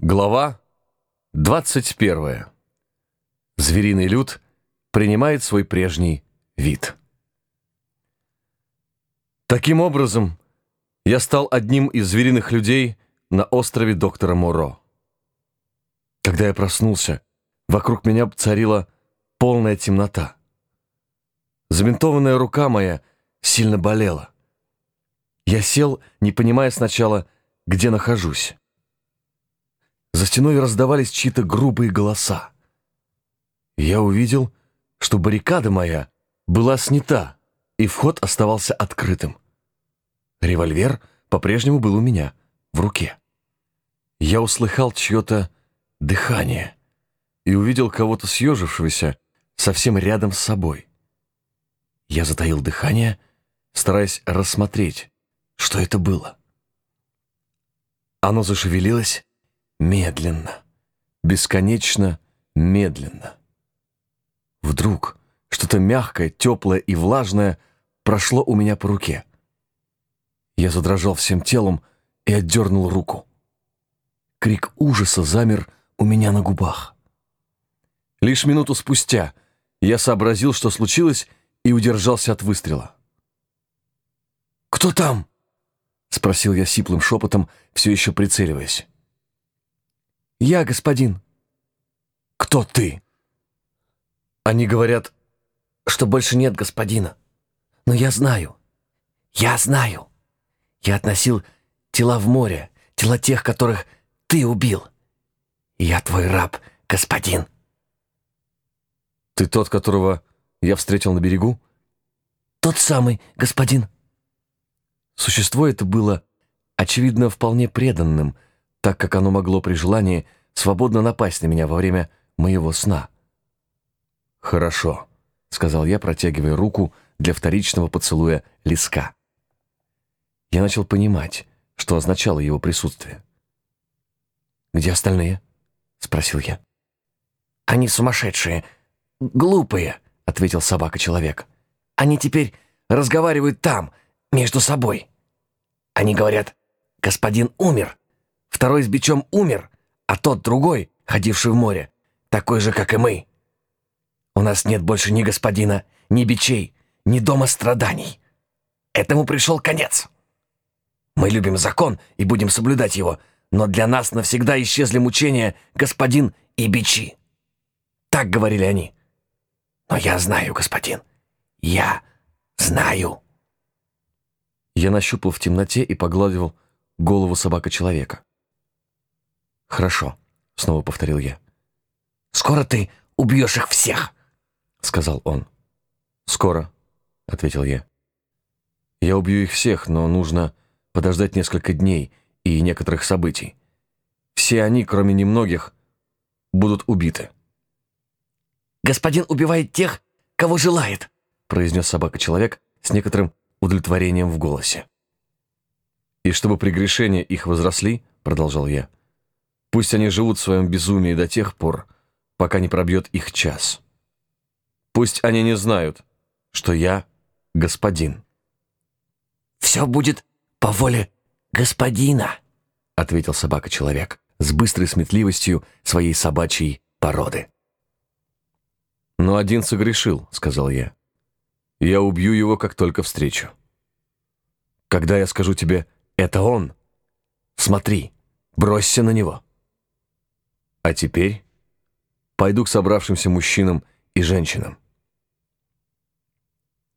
Глава 21. Звериный люд принимает свой прежний вид. Таким образом, я стал одним из звериных людей на острове доктора Моро. Когда я проснулся, вокруг меня царила полная темнота. Заментованная рука моя сильно болела. Я сел, не понимая сначала, где нахожусь. За стеной раздавались чьи-то грубые голоса. Я увидел, что баррикада моя была снята, и вход оставался открытым. Револьвер по-прежнему был у меня в руке. Я услыхал чье-то дыхание и увидел кого-то съежившегося совсем рядом с собой. Я затаил дыхание, стараясь рассмотреть, что это было. Оно зашевелилось, Медленно, бесконечно медленно. Вдруг что-то мягкое, теплое и влажное прошло у меня по руке. Я задрожал всем телом и отдернул руку. Крик ужаса замер у меня на губах. Лишь минуту спустя я сообразил, что случилось, и удержался от выстрела. «Кто там?» — спросил я сиплым шепотом, все еще прицеливаясь. «Я, господин». «Кто ты?» Они говорят, что больше нет господина. Но я знаю. Я знаю. Я относил тела в море, тела тех, которых ты убил. Я твой раб, господин. Ты тот, которого я встретил на берегу? Тот самый, господин. Существо это было, очевидно, вполне преданным — так как оно могло при желании свободно напасть на меня во время моего сна. «Хорошо», — сказал я, протягивая руку для вторичного поцелуя леска. Я начал понимать, что означало его присутствие. «Где остальные?» — спросил я. «Они сумасшедшие, глупые», — ответил собака-человек. «Они теперь разговаривают там, между собой. Они говорят, господин умер, Второй с бичом умер, а тот другой, ходивший в море, такой же, как и мы. У нас нет больше ни господина, ни бичей, ни дома страданий. Этому пришел конец. Мы любим закон и будем соблюдать его, но для нас навсегда исчезли мучения господин и бичи. Так говорили они. Но я знаю, господин, я знаю. Я нащупал в темноте и погладил голову собака-человека. «Хорошо», — снова повторил я. «Скоро ты убьешь их всех», — сказал он. «Скоро», — ответил я. «Я убью их всех, но нужно подождать несколько дней и некоторых событий. Все они, кроме немногих, будут убиты». «Господин убивает тех, кого желает», — произнес собака-человек с некоторым удовлетворением в голосе. «И чтобы прегрешения их возросли», — продолжал я, — Пусть они живут в своем безумии до тех пор, пока не пробьет их час. Пусть они не знают, что я господин. «Все будет по воле господина», — ответил собака-человек с быстрой сметливостью своей собачьей породы. «Но один согрешил», — сказал я. «Я убью его, как только встречу. Когда я скажу тебе «это он», смотри, бросься на него». А теперь пойду к собравшимся мужчинам и женщинам.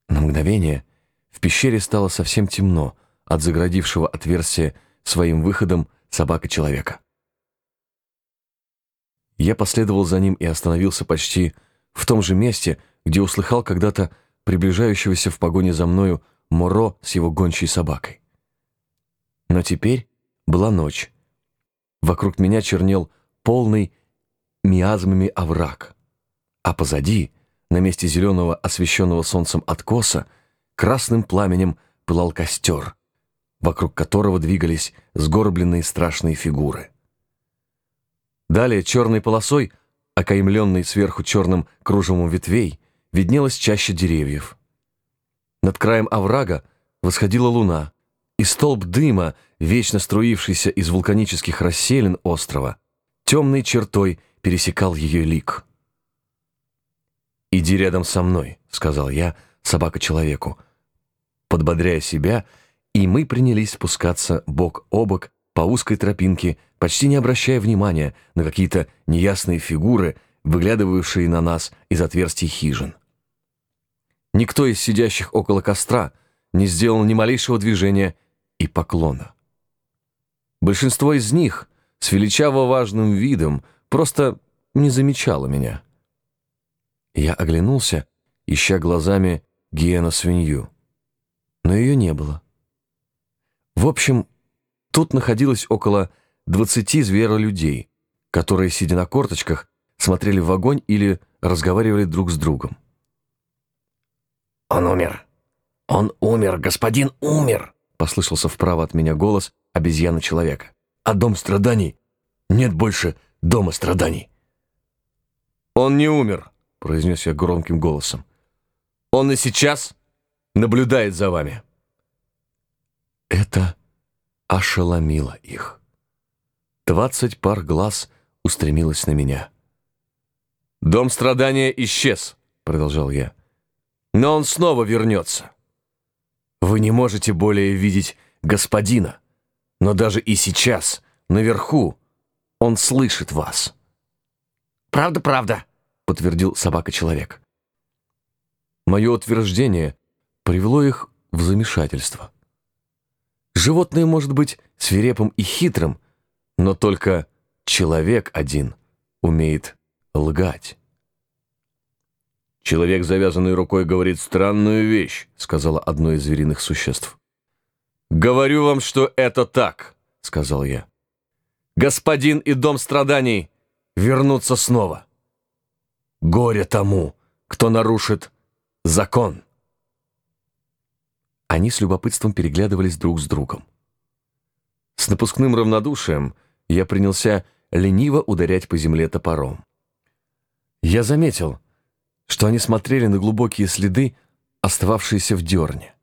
На мгновение в пещере стало совсем темно от заградившего отверстия своим выходом собака-человека. Я последовал за ним и остановился почти в том же месте, где услыхал когда-то приближающегося в погоне за мною Моро с его гончей собакой. Но теперь была ночь. Вокруг меня чернел полный миазмами овраг. А позади, на месте зеленого освещенного солнцем откоса, красным пламенем пылал костер, вокруг которого двигались сгорбленные страшные фигуры. Далее черной полосой, окаймленной сверху черным кружевом ветвей, виднелась чаще деревьев. Над краем оврага восходила луна, и столб дыма, вечно струившийся из вулканических расселин острова, темной чертой пересекал ее лик. «Иди рядом со мной», — сказал я собака-человеку, подбодряя себя, и мы принялись спускаться бок о бок по узкой тропинке, почти не обращая внимания на какие-то неясные фигуры, выглядывавшие на нас из отверстий хижин. Никто из сидящих около костра не сделал ни малейшего движения и поклона. Большинство из них с величаво важным видом просто не замечало меня. Я оглянулся, ища глазами гиена-свинью, но ее не было. В общем, тут находилось около двадцати зверолюдей, которые, сидя на корточках, смотрели в огонь или разговаривали друг с другом. «Он умер! Он умер! Господин умер!» Послышался вправо от меня голос обезьяны-человека. «А дом страданий? Нет больше дома страданий!» «Он не умер!» — произнес я громким голосом. «Он и сейчас наблюдает за вами!» Это ошеломило их. Двадцать пар глаз устремилось на меня. «Дом страдания исчез», — продолжал я. «Но он снова вернется. Вы не можете более видеть господина, но даже и сейчас, наверху, он слышит вас». «Правда, правда», — подтвердил собака-человек. Мое утверждение привело их в замешательство. Животное может быть свирепым и хитрым, но только человек один умеет лгать. «Человек, завязанный рукой, говорит странную вещь», — сказала одно из звериных существ. «Говорю вам, что это так», — сказал я. «Господин и дом страданий вернутся снова. Горе тому, кто нарушит закон». Они с любопытством переглядывались друг с другом. С напускным равнодушием я принялся лениво ударять по земле топором. Я заметил, что они смотрели на глубокие следы, остававшиеся в дерне.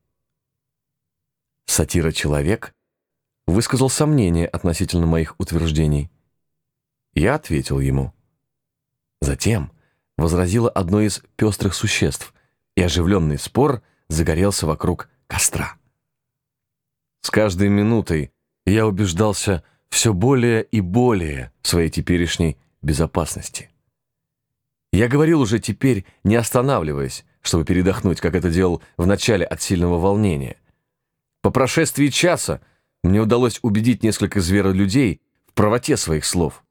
Сатира-человек высказал сомнение относительно моих утверждений. Я ответил ему. Затем возразило одно из пестрых существ, и оживленный спор загорелся вокруг костра. С каждой минутой я убеждался все более и более в своей теперешней безопасности. Я говорил уже теперь, не останавливаясь, чтобы передохнуть, как это делал в начале от сильного волнения. По прошествии часа мне удалось убедить несколько зверолюдей в правоте своих слов,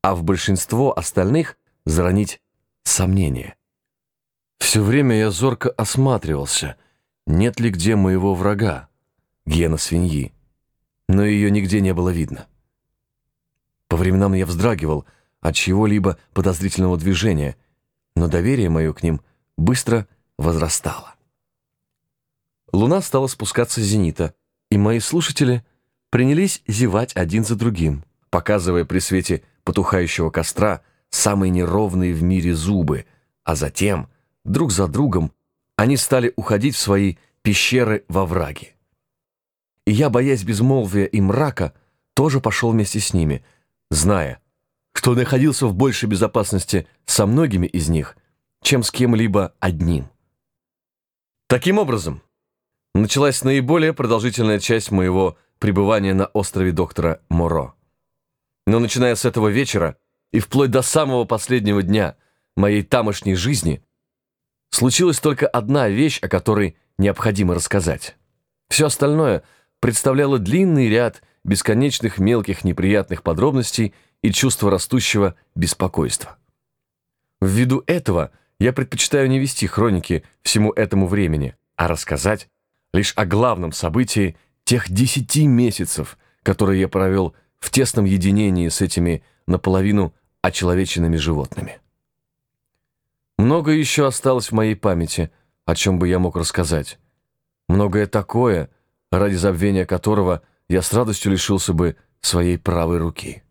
а в большинство остальных заронить сомнения. Все время я зорко осматривался — нет ли где моего врага, гена свиньи, но ее нигде не было видно. По временам я вздрагивал от чего-либо подозрительного движения, но доверие мое к ним быстро возрастало. Луна стала спускаться с зенита, и мои слушатели принялись зевать один за другим, показывая при свете потухающего костра самые неровные в мире зубы, а затем, друг за другом, они стали уходить в свои пещеры во враге. И я, боясь безмолвия и мрака, тоже пошел вместе с ними, зная, что находился в большей безопасности со многими из них, чем с кем-либо одним. Таким образом, началась наиболее продолжительная часть моего пребывания на острове доктора Моро. Но начиная с этого вечера и вплоть до самого последнего дня моей тамошней жизни, Случилась только одна вещь, о которой необходимо рассказать. Все остальное представляло длинный ряд бесконечных мелких неприятных подробностей и чувство растущего беспокойства. Ввиду этого я предпочитаю не вести хроники всему этому времени, а рассказать лишь о главном событии тех десяти месяцев, которые я провел в тесном единении с этими наполовину очеловеченными животными. Многое еще осталось в моей памяти, о чем бы я мог рассказать. Многое такое, ради забвения которого я с радостью лишился бы своей правой руки.